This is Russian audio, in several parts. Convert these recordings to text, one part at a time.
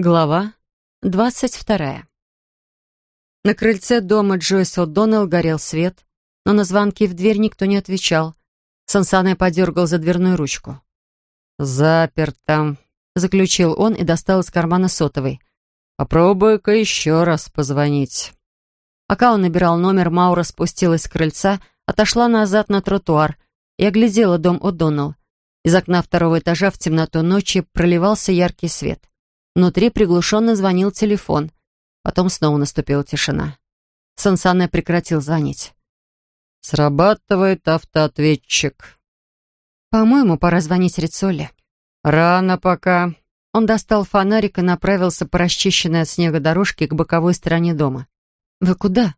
Глава двадцать вторая. На крыльце дома Джойс О'Доннелл горел свет, но на звонки в дверь никто не отвечал. Сансане подергал за дверную ручку. «Заперто», — заключил он и достал из кармана сотовый. «Попробуй-ка еще раз позвонить». Пока он набирал номер, Маура спустилась с крыльца, отошла назад на тротуар и оглядела дом О'Доннелл. Из окна второго этажа в темноту ночи проливался яркий свет. Внутри приглушенно звонил телефон. Потом снова наступила тишина. Сансане прекратил звонить. «Срабатывает автоответчик». «По-моему, пора звонить Рицоле». «Рано пока». Он достал фонарик и направился по расчищенной от снега дорожке к боковой стороне дома. «Вы куда?»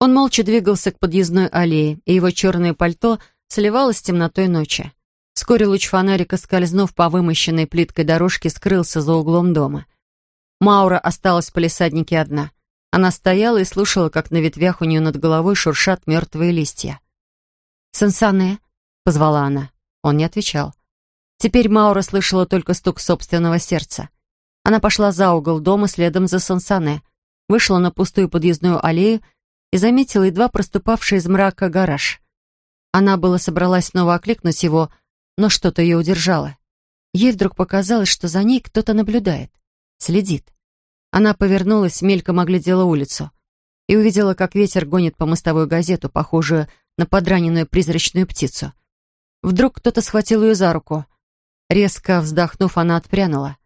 Он молча двигался к подъездной аллее, и его черное пальто сливалось с темнотой ночи. Вскоре луч фонарика, скользнув по вымощенной плиткой дорожке, скрылся за углом дома. Маура осталась в палисаднике одна. Она стояла и слушала, как на ветвях у нее над головой шуршат мертвые листья. «Сансане?» — позвала она. Он не отвечал. Теперь Маура слышала только стук собственного сердца. Она пошла за угол дома следом за Сансане, вышла на пустую подъездную аллею и заметила едва проступавший из мрака гараж. Она было собралась снова окликнуть его, но что-то ее удержало. Ей вдруг показалось, что за ней кто-то наблюдает, следит. Она повернулась, мельком оглядела улицу и увидела, как ветер гонит по мостовой газету, похожую на подраненную призрачную птицу. Вдруг кто-то схватил ее за руку. Резко вздохнув, она отпрянула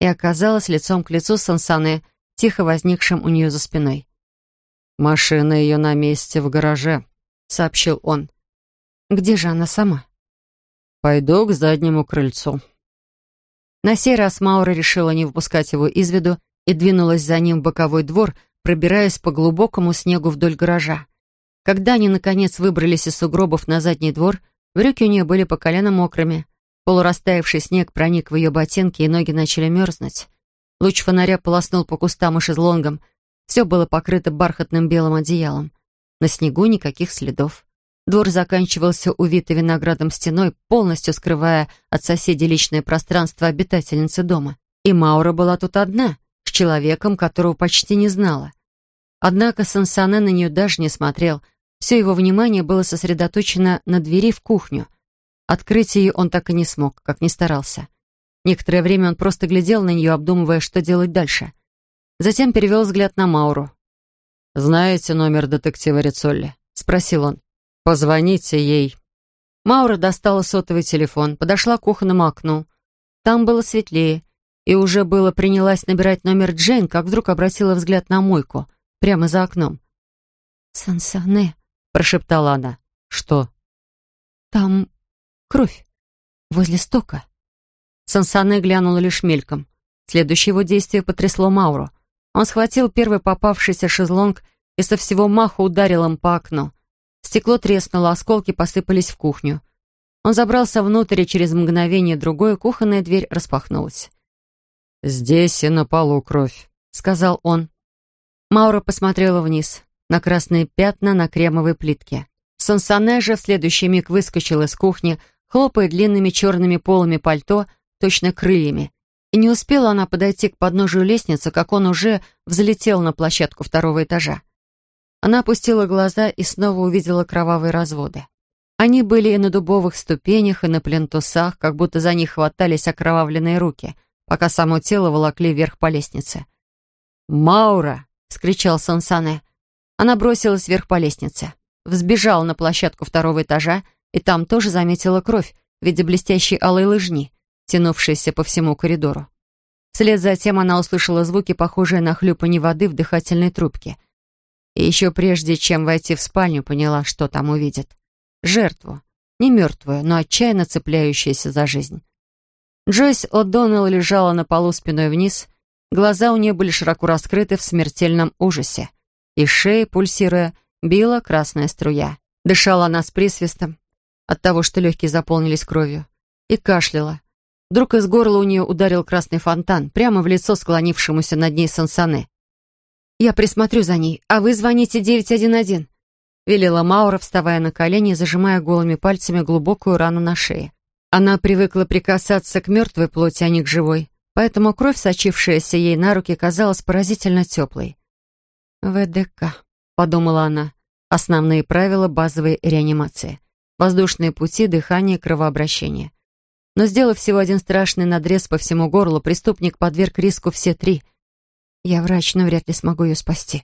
и оказалась лицом к лицу с Сансане, тихо возникшим у нее за спиной. «Машина ее на месте в гараже», — сообщил он. «Где же она сама?» Пойду к заднему крыльцу». На сей раз Маура решила не выпускать его из виду и двинулась за ним в боковой двор, пробираясь по глубокому снегу вдоль гаража. Когда они, наконец, выбрались из сугробов на задний двор, брюки у нее были по колено мокрыми. Полурастаявший снег проник в ее ботинки, и ноги начали мерзнуть. Луч фонаря полоснул по кустам и шезлонгам. Все было покрыто бархатным белым одеялом. На снегу никаких следов. Двор заканчивался увитой виноградом стеной, полностью скрывая от соседей личное пространство обитательницы дома. И Маура была тут одна, с человеком, которого почти не знала. Однако Сансане на нее даже не смотрел. Все его внимание было сосредоточено на двери в кухню. Открыть ее он так и не смог, как ни старался. Некоторое время он просто глядел на нее, обдумывая, что делать дальше. Затем перевел взгляд на Мауру. «Знаете номер детектива Рицолли?» — спросил он. «Позвоните ей». Маура достала сотовый телефон, подошла к кухонному окну. Там было светлее, и уже было принялась набирать номер Джейн, как вдруг обратила взгляд на мойку, прямо за окном. «Сансане», — прошептала она. «Что?» «Там кровь. Возле стока». Сансане глянула лишь мельком. Следующее его действие потрясло Мауру. Он схватил первый попавшийся шезлонг и со всего маху ударил им по окну. Стекло треснуло, осколки посыпались в кухню. Он забрался внутрь, и через мгновение другое кухонная дверь распахнулась. «Здесь и на полу кровь», — сказал он. Маура посмотрела вниз, на красные пятна на кремовой плитке. Сансане же в следующий миг выскочил из кухни, хлопая длинными черными полами пальто, точно крыльями. И не успела она подойти к подножию лестницы, как он уже взлетел на площадку второго этажа. Она опустила глаза и снова увидела кровавые разводы. Они были и на дубовых ступенях, и на плинтусах, как будто за них хватались окровавленные руки, пока само тело волокли вверх по лестнице. «Маура!» — вскричал Сансане. Она бросилась вверх по лестнице, взбежала на площадку второго этажа и там тоже заметила кровь в виде блестящей алой лыжни, тянувшейся по всему коридору. Вслед за тем она услышала звуки, похожие на хлюпанье воды в дыхательной трубке — и еще прежде, чем войти в спальню, поняла, что там увидит. Жертву. Не мертвую, но отчаянно цепляющуюся за жизнь. Джойс О'Доннелл лежала на полу спиной вниз. Глаза у нее были широко раскрыты в смертельном ужасе. Из шеи, пульсируя, била красная струя. Дышала она с присвистом от того, что легкие заполнились кровью. И кашляла. Вдруг из горла у нее ударил красный фонтан, прямо в лицо склонившемуся над ней Сансане. «Я присмотрю за ней, а вы звоните 911», — велела Маура, вставая на колени и зажимая голыми пальцами глубокую рану на шее. Она привыкла прикасаться к мертвой плоти, а не к живой. поэтому кровь, сочившаяся ей на руки, казалась поразительно теплой. «ВДК», — подумала она, — «основные правила базовой реанимации. Воздушные пути, дыхание, кровообращение». Но, сделав всего один страшный надрез по всему горлу, преступник подверг риску все три. «Я врач, но вряд ли смогу ее спасти».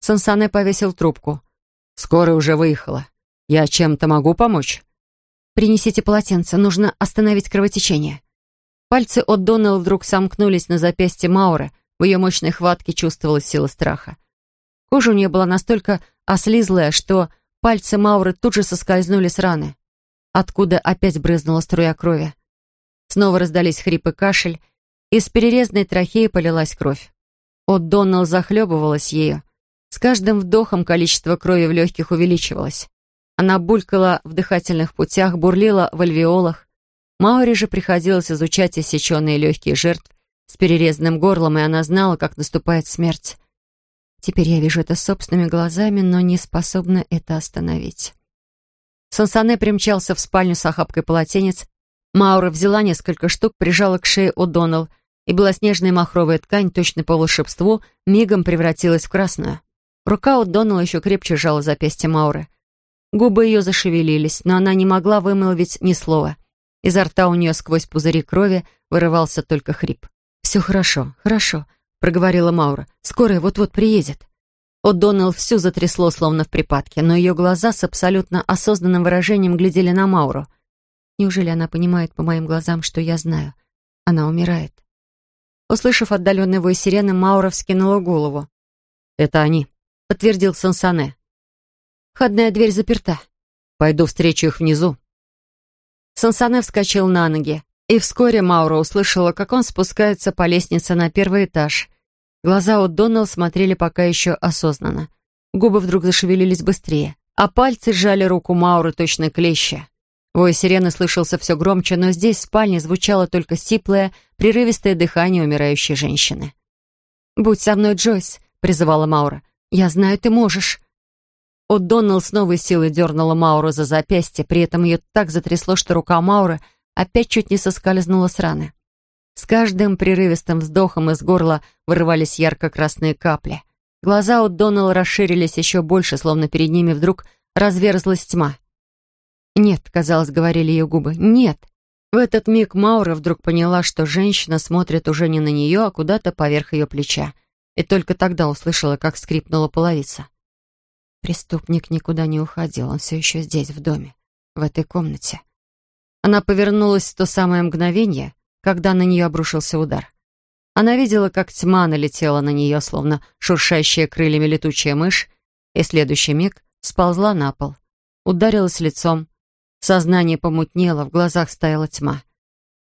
Сансане повесил трубку. «Скорая уже выехала. Я чем-то могу помочь?» «Принесите полотенце, нужно остановить кровотечение». Пальцы от Доннелла вдруг сомкнулись на запястье Мауры. В ее мощной хватке чувствовалась сила страха. Кожа у нее была настолько ослизлая, что пальцы Мауры тут же соскользнули с раны, откуда опять брызнула струя крови. Снова раздались хрип и кашель, из перерезанной трахеи полилась кровь. От Доннелл захлебывалась ею. С каждым вдохом количество крови в легких увеличивалось. Она булькала в дыхательных путях, бурлила в альвеолах. Маури же приходилось изучать иссеченные легкие жертв с перерезанным горлом, и она знала, как наступает смерть. Теперь я вижу это собственными глазами, но не способна это остановить. Сансане примчался в спальню с охапкой полотенец. Маура взяла несколько штук, прижала к шее О'Доннелл, и белоснежная махровая ткань, точно по волшебству, мигом превратилась в красную. Рука О'Доннелла еще крепче сжала запястье Мауры. Губы ее зашевелились, но она не могла вымолвить ни слова. Изо рта у нее сквозь пузыри крови вырывался только хрип. «Все хорошо, хорошо», — проговорила Маура. «Скорая вот-вот приедет». О'Доннелл всю затрясло, словно в припадке, но ее глаза с абсолютно осознанным выражением глядели на Мауру. Неужели она понимает по моим глазам, что я знаю? Она умирает. Услышав отдаленный вой сирены, Маура вскинула голову. «Это они», — подтвердил Сансане. «Входная дверь заперта». «Пойду встречу их внизу». Сансане вскочил на ноги. И вскоре Маура услышала, как он спускается по лестнице на первый этаж. Глаза у Доннелл смотрели пока еще осознанно. Губы вдруг зашевелились быстрее, а пальцы сжали руку Мауры точно клеща. Вой сирены слышался все громче, но здесь, в спальне, звучало только сиплое, прерывистое дыхание умирающей женщины. «Будь со мной, Джойс», — призывала Маура. «Я знаю, ты можешь». О'Доннелл с новой силой дернула Мауру за запястье, при этом ее так затрясло, что рука Мауры — опять чуть не соскользнула с раны. С каждым прерывистым вздохом из горла вырывались ярко-красные капли. Глаза у Доннелла расширились еще больше, словно перед ними вдруг разверзлась тьма. «Нет», — казалось, говорили ее губы, — «нет». В этот миг Маура вдруг поняла, что женщина смотрит уже не на нее, а куда-то поверх ее плеча. И только тогда услышала, как скрипнула половица. Преступник никуда не уходил, он все еще здесь, в доме, в этой комнате. Она повернулась в то самое мгновение, когда на нее обрушился удар. Она видела, как тьма налетела на нее, словно шуршащая крыльями летучая мышь, и следующий миг сползла на пол. Ударилась лицом. Сознание помутнело, в глазах стояла тьма.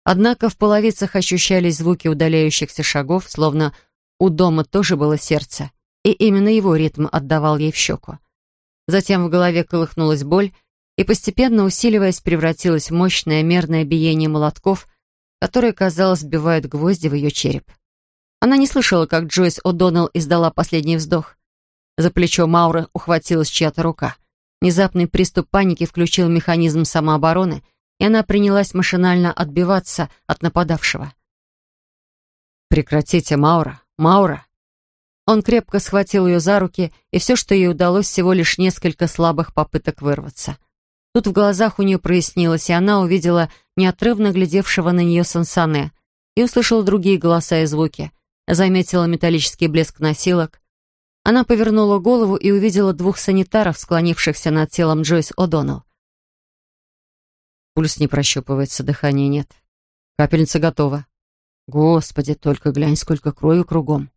Однако в половицах ощущались звуки удаляющихся шагов, словно у дома тоже было сердце, и именно его ритм отдавал ей в щеку. Затем в голове колыхнулась боль, и, постепенно усиливаясь, превратилось в мощное мерное биение молотков, которое, казалось, сбивают гвозди в ее череп. Она не слышала, как Джойс О'Доннелл издала последний вздох. За плечо Мауры ухватилась чья-то рука. Внезапный приступ паники включил механизм самообороны, и она принялась машинально отбиваться от нападавшего. «Прекратите, Маура! Маура!» Он крепко схватил ее за руки, и все, что ей удалось, всего лишь несколько слабых попыток вырваться. Тут в глазах у нее прояснилось, и она увидела неотрывно глядевшего на нее Сансане и услышала другие голоса и звуки. Заметила металлический блеск носилок. Она повернула голову и увидела двух санитаров, склонившихся над телом Джойс О'Доннелл. Пульс не прощупывается, дыхания нет. Капельница готова. Господи, только глянь, сколько крови кругом.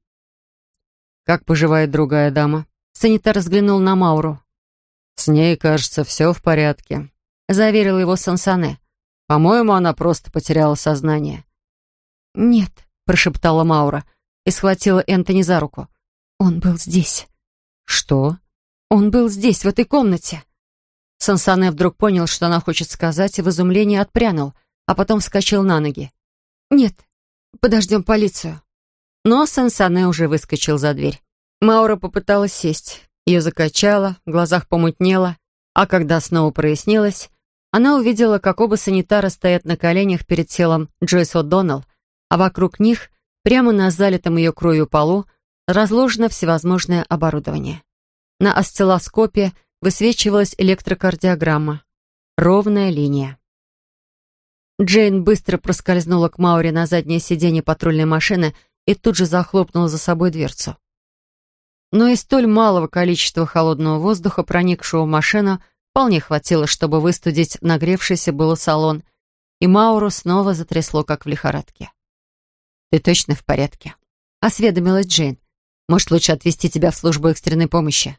Как поживает другая дама? Санитар взглянул на Мауру. «С ней, кажется, все в порядке», — заверил его Сансане. «По-моему, она просто потеряла сознание». «Нет», — прошептала Маура и схватила Энтони за руку. «Он был здесь». «Что?» «Он был здесь, в этой комнате». Сансане вдруг понял, что она хочет сказать, и в изумлении отпрянул, а потом вскочил на ноги. «Нет, подождем полицию». Но Сансане уже выскочил за дверь. Маура попыталась сесть. Ее закачало, в глазах помутнело, а когда снова прояснилось, она увидела, как оба санитара стоят на коленях перед телом Джойс О'Доннелл, а вокруг них, прямо на залитом ее кровью полу, разложено всевозможное оборудование. На осциллоскопе высвечивалась электрокардиограмма. Ровная линия. Джейн быстро проскользнула к Мауре на заднее сиденье патрульной машины и тут же захлопнула за собой дверцу. Но и столь малого количества холодного воздуха, проникшего в машину, вполне хватило, чтобы выстудить нагревшийся было салон, и Мауру снова затрясло, как в лихорадке. «Ты точно в порядке?» — осведомилась Джейн. «Может, лучше отвезти тебя в службу экстренной помощи?»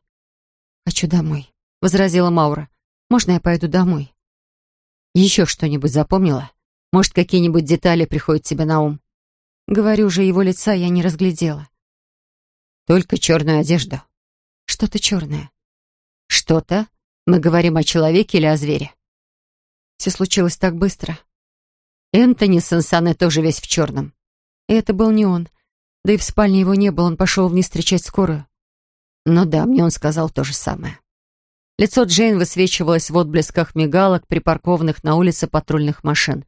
«Хочу домой», — возразила Маура. «Можно я пойду домой?» «Еще что-нибудь запомнила? Может, какие-нибудь детали приходят тебе на ум?» Говорю же, его лица я не разглядела. «Только черную одежду». «Что-то черное». «Что-то? Мы говорим о человеке или о звере?» Все случилось так быстро. Энтони Сансане тоже весь в черном. И это был не он. Да и в спальне его не было, он пошел вниз встречать скорую. Ну да, мне он сказал то же самое. Лицо Джейн высвечивалось в отблесках мигалок, припаркованных на улице патрульных машин.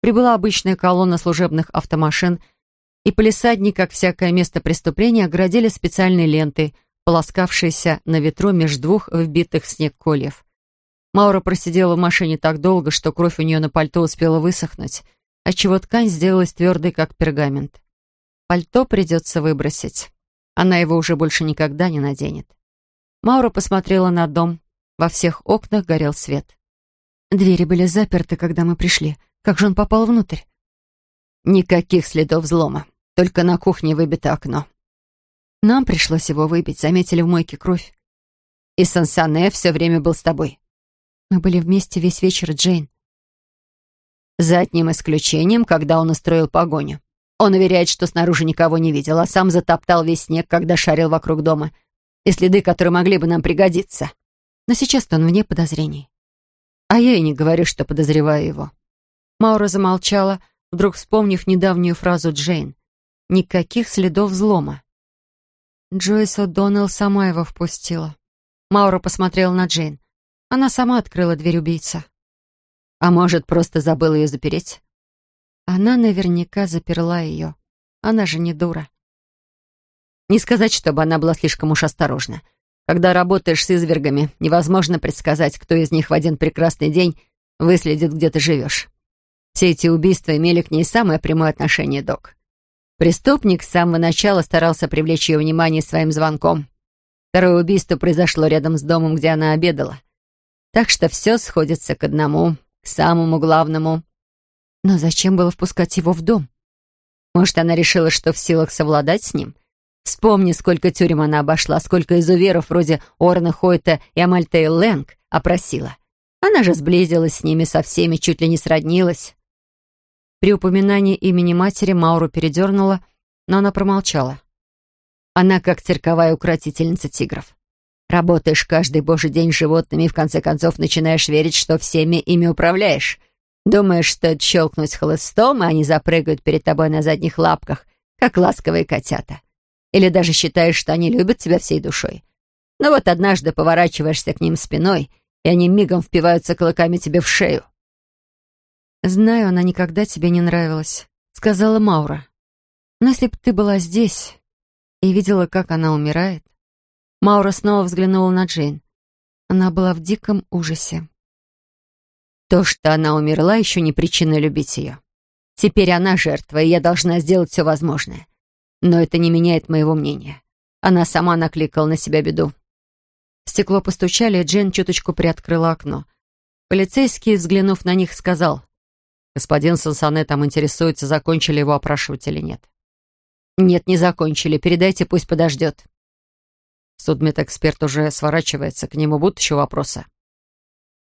Прибыла обычная колонна служебных автомашин, и полисадник, как всякое место преступления, оградили специальной лентой, полоскавшейся на ветру между двух вбитых в снег кольев. Маура просидела в машине так долго, что кровь у нее на пальто успела высохнуть, отчего ткань сделалась твердой, как пергамент. Пальто придется выбросить. Она его уже больше никогда не наденет. Маура посмотрела на дом. Во всех окнах горел свет. Двери были заперты, когда мы пришли. Как же он попал внутрь? Никаких следов взлома. Только на кухне выбито окно. Нам пришлось его выбить, заметили в мойке кровь. И Сансане все время был с тобой. Мы были вместе весь вечер, Джейн. За одним исключением, когда он устроил погоню. Он уверяет, что снаружи никого не видел, а сам затоптал весь снег, когда шарил вокруг дома — и следы, которые могли бы нам пригодиться. Но сейчас-то он вне подозрений. А я и не говорю, что подозреваю его». Маура замолчала, вдруг вспомнив недавнюю фразу Джейн. «Никаких следов взлома». Джойс О'Доннелл сама его впустила. Маура посмотрела на Джейн. Она сама открыла дверь убийца. «А может, просто забыла ее запереть?» Она наверняка заперла ее. Она же не дура. Не сказать, чтобы она была слишком уж осторожна. Когда работаешь с извергами, невозможно предсказать, кто из них в один прекрасный день выследит, где ты живешь. Все эти убийства имели к ней самое прямое отношение, док. Преступник с самого начала старался привлечь ее внимание своим звонком. Второе убийство произошло рядом с домом, где она обедала. Так что все сходится к одному, к самому главному. Но зачем было впускать его в дом? Может, она решила, что в силах совладать с ним — Вспомни, сколько тюрем она обошла, сколько изуверов вроде Орна Хойта и Амальтея Лэнг опросила. Она же сблизилась с ними со всеми, чуть ли не сроднилась. При упоминании имени матери Мауру передернула, но она промолчала. Она как цирковая укротительница тигров. Работаешь каждый божий день с животными и в конце концов начинаешь верить, что всеми ими управляешь. Думаешь, стоит щелкнуть хлыстом, и они запрыгают перед тобой на задних лапках, как ласковые котята. Или даже считаешь, что они любят тебя всей душой. Но вот однажды поворачиваешься к ним спиной, и они мигом впиваются клыками тебе в шею. «Знаю, она никогда тебе не нравилась», — сказала Маура. «Но если бы ты была здесь и видела, как она умирает...» Маура снова взглянула на Джейн. Она была в диком ужасе. То, что она умерла, еще не причина любить ее. Теперь она жертва, и я должна сделать все возможное. Но это не меняет моего мнения. Она сама накликала на себя беду. Стекло постучали, и Джен чуточку приоткрыла окно. Полицейский, взглянув на них, сказал, «Господин Сансане там интересуется, закончили его опрашивать или нет». «Нет, не закончили. Передайте, пусть подождет». Судмедэксперт уже сворачивается. К нему будут еще вопросы?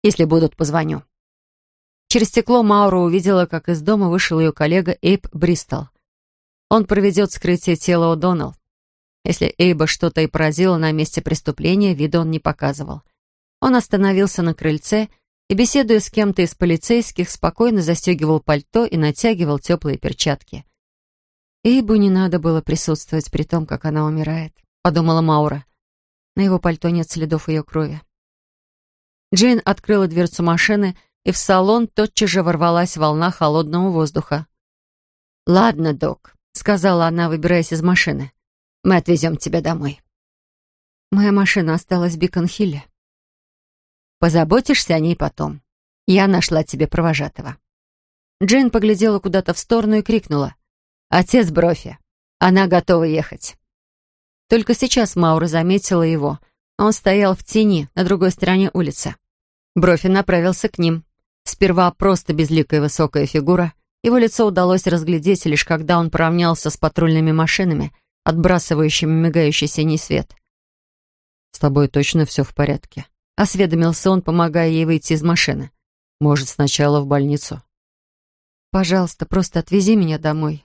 Если будут, позвоню. Через стекло Маура увидела, как из дома вышел ее коллега Эйп Бристол. Он проведет скрытие тела О'Доннелл. Если Эйба что-то и поразило на месте преступления, вида он не показывал. Он остановился на крыльце и, беседуя с кем-то из полицейских, спокойно застегивал пальто и натягивал теплые перчатки. Эйбу не надо было присутствовать при том, как она умирает, подумала Маура. На его пальто нет следов ее крови. Джейн открыла дверцу машины, и в салон тотчас же ворвалась волна холодного воздуха. «Ладно, док», — сказала она, выбираясь из машины. «Мы отвезем тебя домой». Моя машина осталась в Бикон-Хилле. Позаботишься о ней потом. Я нашла тебе провожатого. Джейн поглядела куда-то в сторону и крикнула. «Отец Брофи! Она готова ехать!» Только сейчас Маура заметила его. Он стоял в тени на другой стороне улицы. Брофи направился к ним. Сперва просто безликая высокая фигура. Его лицо удалось разглядеть, лишь когда он поравнялся с патрульными машинами, отбрасывающими мигающий синий свет. «С тобой точно все в порядке?» — осведомился он, помогая ей выйти из машины. «Может, сначала в больницу?» «Пожалуйста, просто отвези меня домой».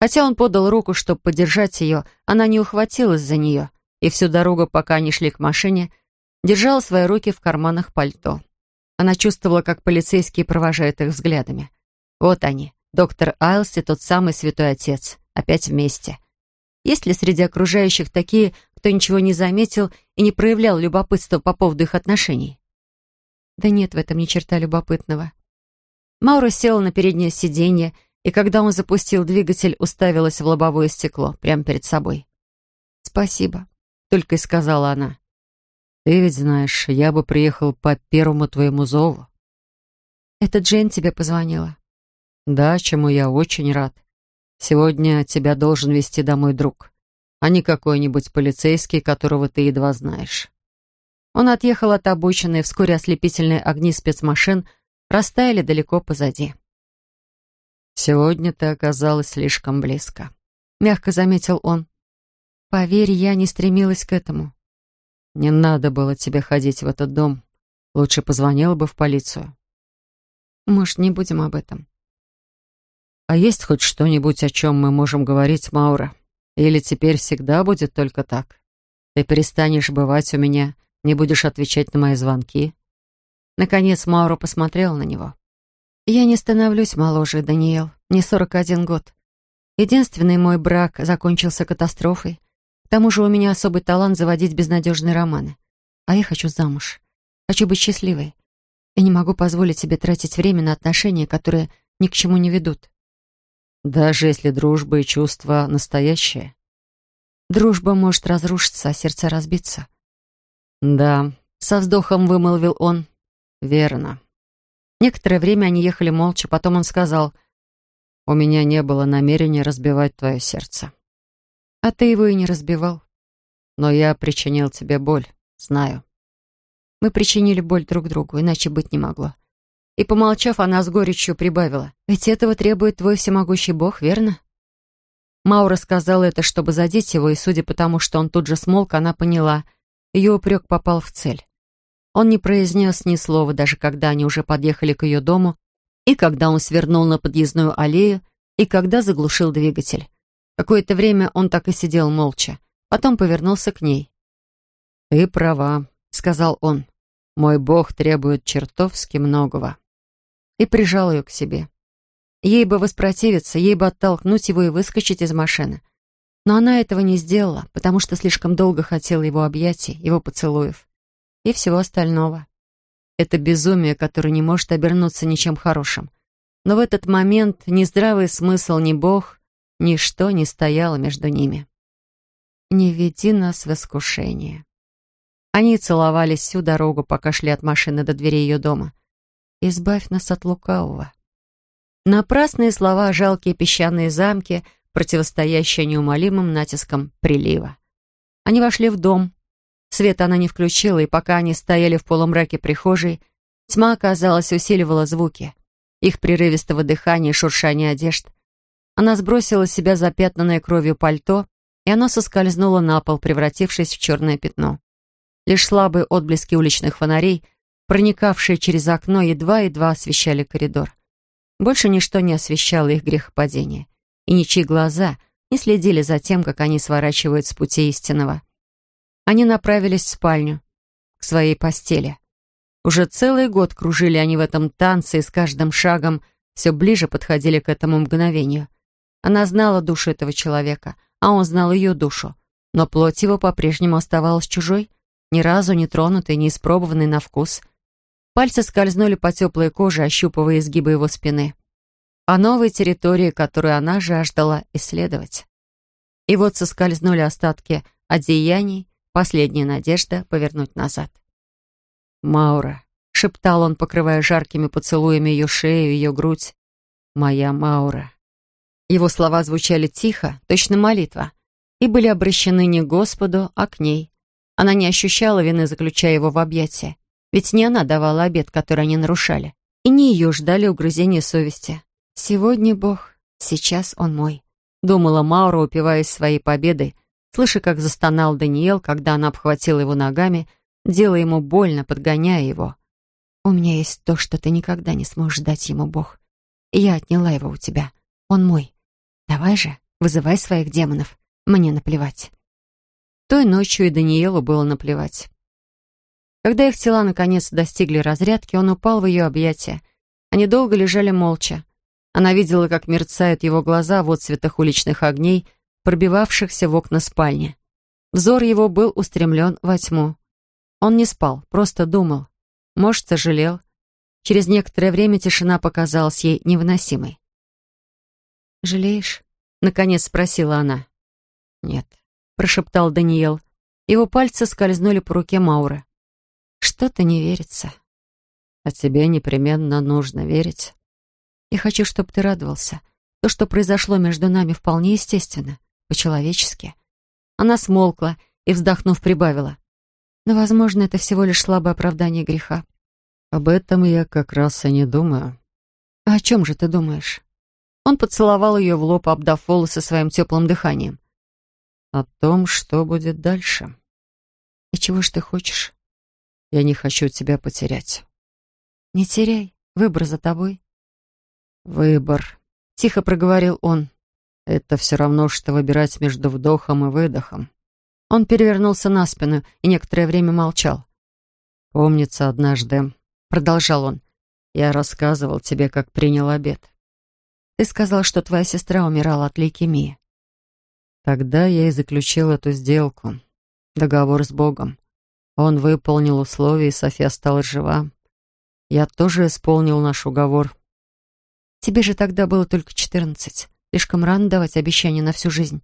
Хотя он подал руку, чтобы поддержать ее, она не ухватилась за нее, и всю дорогу, пока они шли к машине, держала свои руки в карманах пальто. Она чувствовала, как полицейские провожают их взглядами. Вот они, доктор Айлс и тот самый святой отец, опять вместе. Есть ли среди окружающих такие, кто ничего не заметил и не проявлял любопытства по поводу их отношений? Да нет в этом ни черта любопытного. Маура села на переднее сиденье, и когда он запустил двигатель, уставилась в лобовое стекло, прямо перед собой. «Спасибо», — только и сказала она. «Ты ведь знаешь, я бы приехал по первому твоему зову». «Это Джейн тебе позвонила?» «Да, чему я очень рад. Сегодня тебя должен вести домой друг, а не какой-нибудь полицейский, которого ты едва знаешь». Он отъехал от обочины, и вскоре ослепительные огни спецмашин растаяли далеко позади. «Сегодня ты оказалась слишком близко», — мягко заметил он. «Поверь, я не стремилась к этому. Не надо было тебе ходить в этот дом. Лучше позвонила бы в полицию. Может, не будем об этом. А есть хоть что-нибудь, о чем мы можем говорить, Маура? Или теперь всегда будет только так? Ты перестанешь бывать у меня, не будешь отвечать на мои звонки? Наконец Маура посмотрела на него. Я не становлюсь моложе, Даниэл. Мне 41 год. Единственный мой брак закончился катастрофой. К тому же у меня особый талант заводить безнадежные романы. А я хочу замуж. Хочу быть счастливой. И не могу позволить себе тратить время на отношения, которые ни к чему не ведут. Даже если дружба и чувства настоящие? Дружба может разрушиться, а сердце разбиться. Да, со вздохом вымолвил он. Верно. Некоторое время они ехали молча, потом он сказал, «У меня не было намерения разбивать твое сердце». А ты его и не разбивал. Но я причинил тебе боль, знаю. Мы причинили боль друг другу, иначе быть не могло. И, помолчав, она с горечью прибавила. Ведь этого требует твой всемогущий Бог, верно? Маура сказала это, чтобы задеть его, и, судя по тому, что он тут же смолк, она поняла. Ее упрек попал в цель. Он не произнес ни слова, даже когда они уже подъехали к ее дому, и когда он свернул на подъездную аллею, и когда заглушил двигатель. Какое-то время он так и сидел молча. Потом повернулся к ней. «Ты права», — сказал он. «Мой Бог требует чертовски многого». И прижал ее к себе. Ей бы воспротивиться, ей бы оттолкнуть его и выскочить из машины. Но она этого не сделала, потому что слишком долго хотела его объятий, его поцелуев и всего остального. Это безумие, которое не может обернуться ничем хорошим. Но в этот момент ни здравый смысл, ни Бог, Ничто не стояло между ними. «Не веди нас в искушение». Они целовались всю дорогу, пока шли от машины до двери ее дома. «Избавь нас от лукавого». Напрасные слова, жалкие песчаные замки, противостоящие неумолимым натискам прилива. Они вошли в дом. Свет она не включила, и пока они стояли в полумраке прихожей, тьма, казалось, усиливала звуки. Их прерывистого дыхания и шуршания одежд — она сбросила с себя запятнанное кровью пальто, и оно соскользнуло на пол, превратившись в черное пятно. Лишь слабые отблески уличных фонарей, проникавшие через окно, едва-едва освещали коридор. Больше ничто не освещало их грехопадение, и ничьи глаза не следили за тем, как они сворачивают с пути истинного. Они направились в спальню, к своей постели. Уже целый год кружили они в этом танце, и с каждым шагом все ближе подходили к этому мгновению. Она знала душу этого человека, а он знал ее душу. Но плоть его по-прежнему оставалась чужой, ни разу не тронутой, не испробованной на вкус. Пальцы скользнули по теплой коже, ощупывая изгибы его спины. о новой территории, которую она жаждала исследовать. И вот соскользнули остатки одеяний, последняя надежда повернуть назад. «Маура», — шептал он, покрывая жаркими поцелуями ее шею ее грудь. «Моя Маура». Его слова звучали тихо, точно молитва, и были обращены не к Господу, а к ней. Она не ощущала вины, заключая его в объятия. Ведь не она давала обед, который они нарушали. И не ее ждали угрызения совести. «Сегодня Бог, сейчас Он мой», — думала Маура, упиваясь своей победой, слыша, как застонал Даниэл, когда она обхватила его ногами, делая ему больно, подгоняя его. «У меня есть то, что ты никогда не сможешь дать ему, Бог. Я отняла его у тебя. Он мой. Давай же, вызывай своих демонов. Мне наплевать». Той ночью и Даниэлу было наплевать. Когда их тела наконец достигли разрядки, он упал в ее объятия. Они долго лежали молча. Она видела, как мерцают его глаза в отцветах уличных огней, пробивавшихся в окна спальни. Взор его был устремлен во тьму. Он не спал, просто думал. Может, сожалел. Через некоторое время тишина показалась ей невыносимой. «Жалеешь?» — наконец спросила она. «Нет», — прошептал Даниэл. Его пальцы скользнули по руке Мауры. «Что-то не верится». «А тебе непременно нужно верить». Я хочу, чтобы ты радовался. То, что произошло между нами, вполне естественно, по-человечески. Она смолкла и, вздохнув, прибавила. Но, возможно, это всего лишь слабое оправдание греха. Об этом я как раз и не думаю. А о чем же ты думаешь? Он поцеловал ее в лоб, обдав волосы своим теплым дыханием. О том, что будет дальше. И чего ж ты хочешь? Я не хочу тебя потерять. Не теряй, выбор за тобой. «Выбор», — тихо проговорил он. «Это все равно, что выбирать между вдохом и выдохом». Он перевернулся на спину и некоторое время молчал. «Помнится однажды», — продолжал он, — «я рассказывал тебе, как принял обед. Ты сказал, что твоя сестра умирала от лейкемии. Тогда я и заключил эту сделку, договор с Богом. Он выполнил условия, и София осталась жива. Я тоже исполнил наш уговор, Тебе же тогда было только четырнадцать. Слишком рано давать обещания на всю жизнь.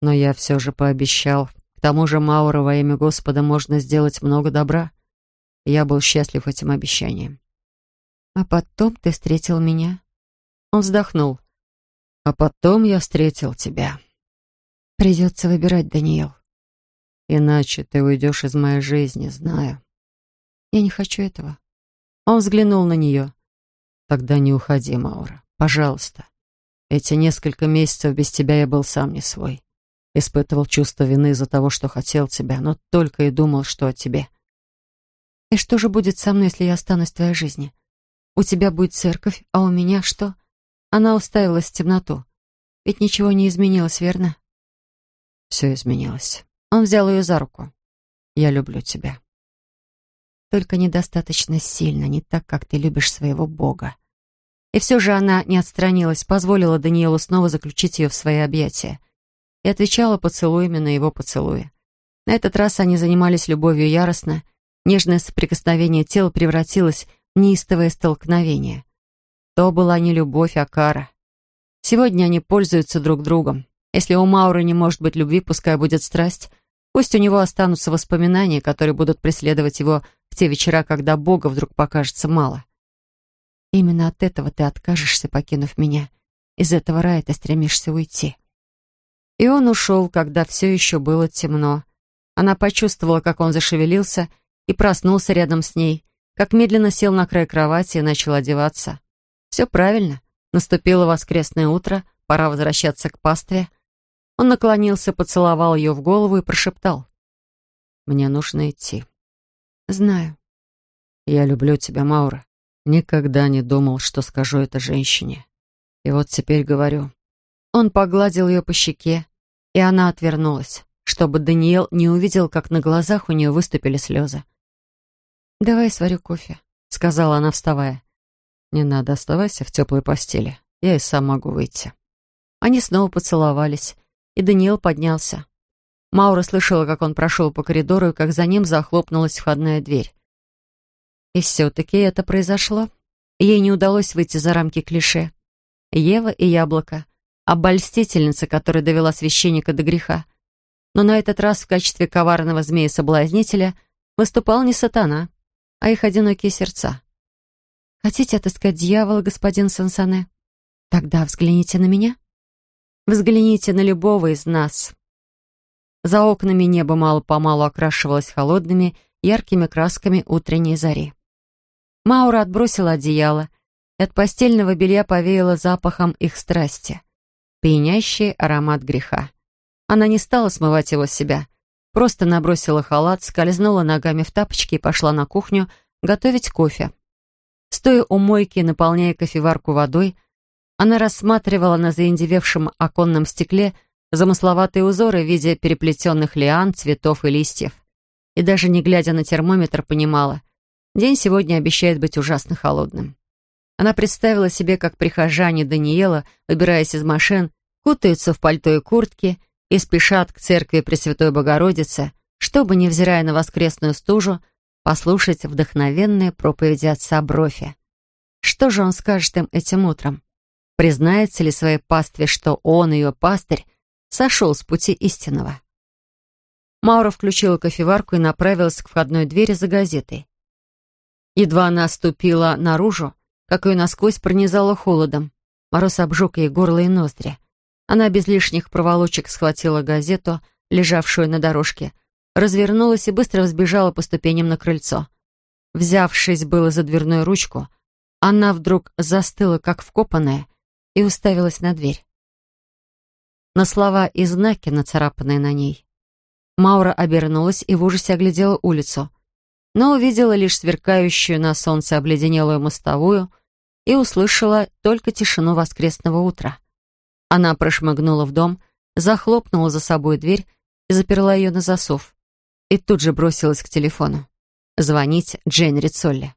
Но я все же пообещал. К тому же, Маура, во имя Господа можно сделать много добра. Я был счастлив этим обещанием. А потом ты встретил меня. Он вздохнул. А потом я встретил тебя. Придется выбирать, Даниил. Иначе ты уйдешь из моей жизни, знаю. Я не хочу этого. Он взглянул на нее. Тогда не уходи, Маура. Пожалуйста. Эти несколько месяцев без тебя я был сам не свой. Испытывал чувство вины из-за того, что хотел тебя, но только и думал, что о тебе. И что же будет со мной, если я останусь в твоей жизни? У тебя будет церковь, а у меня что? Она уставилась в темноту. Ведь ничего не изменилось, верно? Все изменилось. Он взял ее за руку. Я люблю тебя. Только недостаточно сильно, не так, как ты любишь своего Бога. И все же она не отстранилась, позволила Даниэлу снова заключить ее в свои объятия и отвечала поцелуями на его поцелуи. На этот раз они занимались любовью яростно, нежное соприкосновение тела превратилось в неистовое столкновение. То была не любовь, а кара. Сегодня они пользуются друг другом. Если у Мауры не может быть любви, пускай будет страсть. Пусть у него останутся воспоминания, которые будут преследовать его в те вечера, когда Бога вдруг покажется мало. Именно от этого ты откажешься, покинув меня. Из этого рая ты стремишься уйти. И он ушел, когда все еще было темно. Она почувствовала, как он зашевелился и проснулся рядом с ней, как медленно сел на край кровати и начал одеваться. Все правильно. Наступило воскресное утро, пора возвращаться к пастве. Он наклонился, поцеловал ее в голову и прошептал. «Мне нужно идти». «Знаю». «Я люблю тебя, Маура. Никогда не думал, что скажу это женщине. И вот теперь говорю. Он погладил ее по щеке, и она отвернулась, чтобы Даниэл не увидел, как на глазах у нее выступили слезы. «Давай сварю кофе», — сказала она, вставая. «Не надо, оставайся в теплой постели. Я и сам могу выйти». Они снова поцеловались, и Даниэл поднялся. Маура слышала, как он прошел по коридору, и как за ним захлопнулась входная дверь. И все-таки это произошло. Ей не удалось выйти за рамки клише. Ева и Яблоко, обольстительница, которая довела священника до греха. Но на этот раз в качестве коварного змея-соблазнителя выступал не сатана, а их одинокие сердца. «Хотите отыскать дьявола, господин Сансане? Тогда взгляните на меня. Взгляните на любого из нас». За окнами небо мало-помалу окрашивалось холодными, яркими красками утренней зари. Маура отбросила одеяло, и от постельного белья повеяло запахом их страсти. Пьянящий аромат греха. Она не стала смывать его с себя, просто набросила халат, скользнула ногами в тапочки и пошла на кухню готовить кофе. Стоя у мойки, наполняя кофеварку водой, она рассматривала на заиндевевшем оконном стекле замысловатые узоры в виде переплетенных лиан, цветов и листьев. И даже не глядя на термометр, понимала, день сегодня обещает быть ужасно холодным. Она представила себе, как прихожане Даниэла, выбираясь из машин, кутаются в пальто и куртки и спешат к церкви Пресвятой Богородицы, чтобы, невзирая на воскресную стужу, послушать вдохновенные проповеди отца Брофи. Что же он скажет им этим утром? Признается ли своей пастве, что он, ее пастырь, сошел с пути истинного? Маура включила кофеварку и направилась к входной двери за газетой. Едва она ступила наружу, как ее насквозь пронизало холодом. Мороз обжег ей горло и ноздри. Она без лишних проволочек схватила газету, лежавшую на дорожке, развернулась и быстро взбежала по ступеням на крыльцо. Взявшись было за дверную ручку, она вдруг застыла, как вкопанная, и уставилась на дверь. На слова и знаки, нацарапанные на ней. Маура обернулась и в ужасе оглядела улицу, но увидела лишь сверкающую на солнце обледенелую мостовую и услышала только тишину воскресного утра. Она прошмыгнула в дом, захлопнула за собой дверь и заперла ее на засов и тут же бросилась к телефону. Звонить Джейн Рицолли.